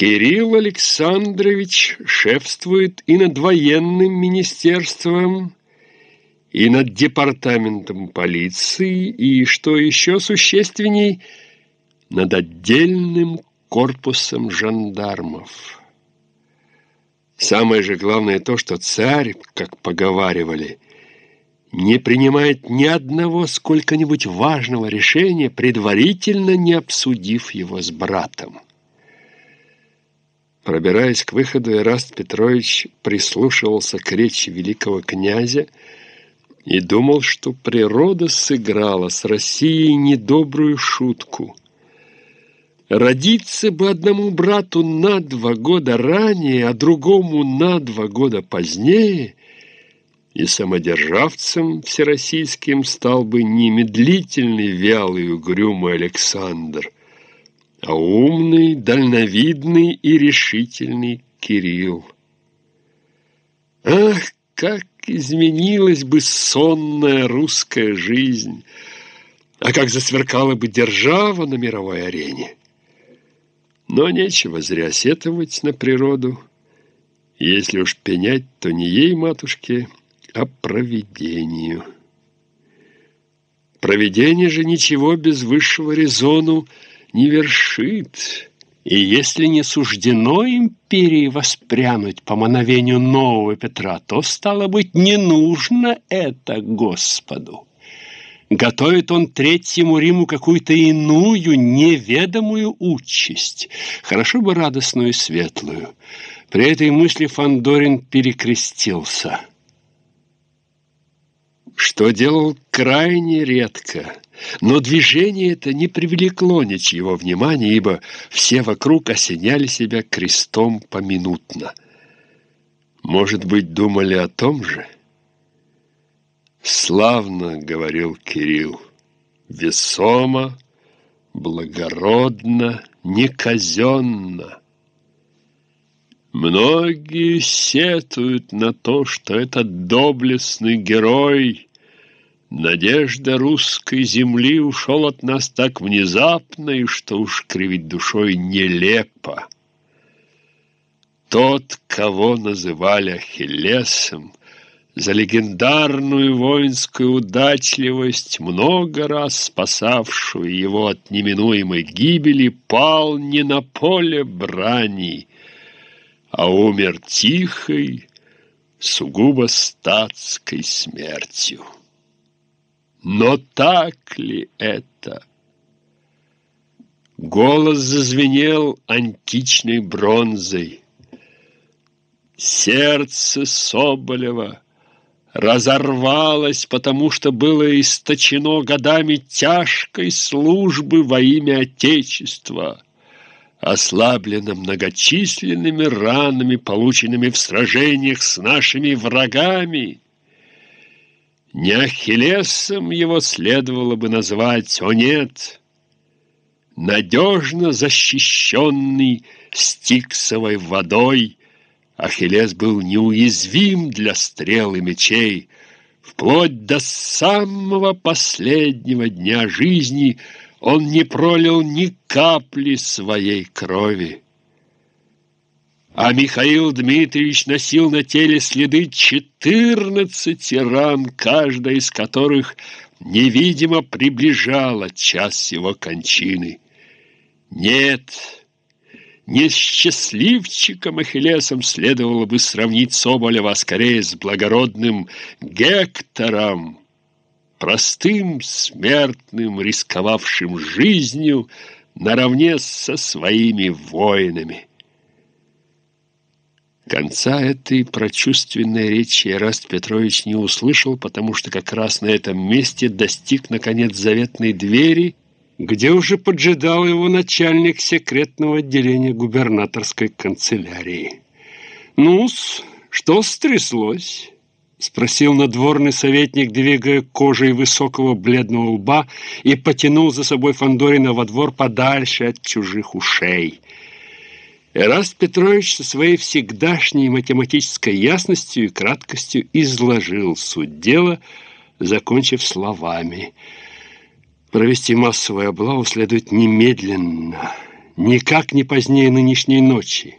Кирилл Александрович шефствует и над военным министерством, и над департаментом полиции, и, что еще существенней, над отдельным корпусом жандармов. Самое же главное то, что царь, как поговаривали, не принимает ни одного сколько-нибудь важного решения, предварительно не обсудив его с братом. Пробираясь к выходу, Эраст Петрович прислушивался к речи великого князя, и думал, что природа сыграла с Россией недобрую шутку. Родиться бы одному брату на два года ранее, а другому на два года позднее, и самодержавцем всероссийским стал бы не медлительный, вялый, угрюмый Александр, а умный, дальновидный и решительный Кирилл. Ах, как изменилась бы сонная русская жизнь, а как засверкала бы держава на мировой арене. Но нечего зря сетовать на природу. Если уж пенять, то не ей, матушке, а провидению. Провидение же ничего без высшего резону не вершит. И если не суждено империи воспрянуть по мановению нового Петра, то, стало быть, не нужно это Господу. Готовит он Третьему Риму какую-то иную, неведомую участь, хорошо бы радостную и светлую. При этой мысли Фандорин перекрестился. Что делал крайне редко – но движение это не привлекло ничьего внимания, ибо все вокруг осеняли себя крестом поминутно. Может быть, думали о том же? «Славно», — говорил Кирилл, — «весомо, благородно, неказенно». Многие сетуют на то, что этот доблестный герой — Надежда русской земли ушел от нас так внезапно, и что уж кривить душой нелепо. Тот, кого называли Ахиллесом, за легендарную воинскую удачливость, много раз спасавшую его от неминуемой гибели, пал не на поле брани, а умер тихой, сугубо статской смертью. Но так ли это? Голос зазвенел античной бронзой. Сердце Соболева разорвалось, потому что было источено годами тяжкой службы во имя Отечества, ослаблено многочисленными ранами, полученными в сражениях с нашими врагами. Не Ахиллесом его следовало бы назвать, о нет, надежно защищенный стиксовой водой, Ахиллес был неуязвим для стрел и мечей, вплоть до самого последнего дня жизни он не пролил ни капли своей крови. А Михаил Дмитриевич носил на теле следы четырнадцати ран, каждая из которых невидимо приближала час его кончины. Нет, не с счастливчиком Ахиллесом следовало бы сравнить Соболева скорее с благородным Гектором, простым смертным, рисковавшим жизнью наравне со своими воинами. Конца этой прочувственной речи Эраст Петрович не услышал, потому что как раз на этом месте достиг, наконец, заветной двери, где уже поджидал его начальник секретного отделения губернаторской канцелярии. «Ну-с, что стряслось?» — спросил надворный советник, двигая кожей высокого бледного лба и потянул за собой Фандорина во двор подальше от чужих ушей — Эраст Петрович со своей всегдашней математической ясностью и краткостью изложил суть дела, закончив словами. Провести массовую облаву следует немедленно, Никак не позднее нынешней ночи.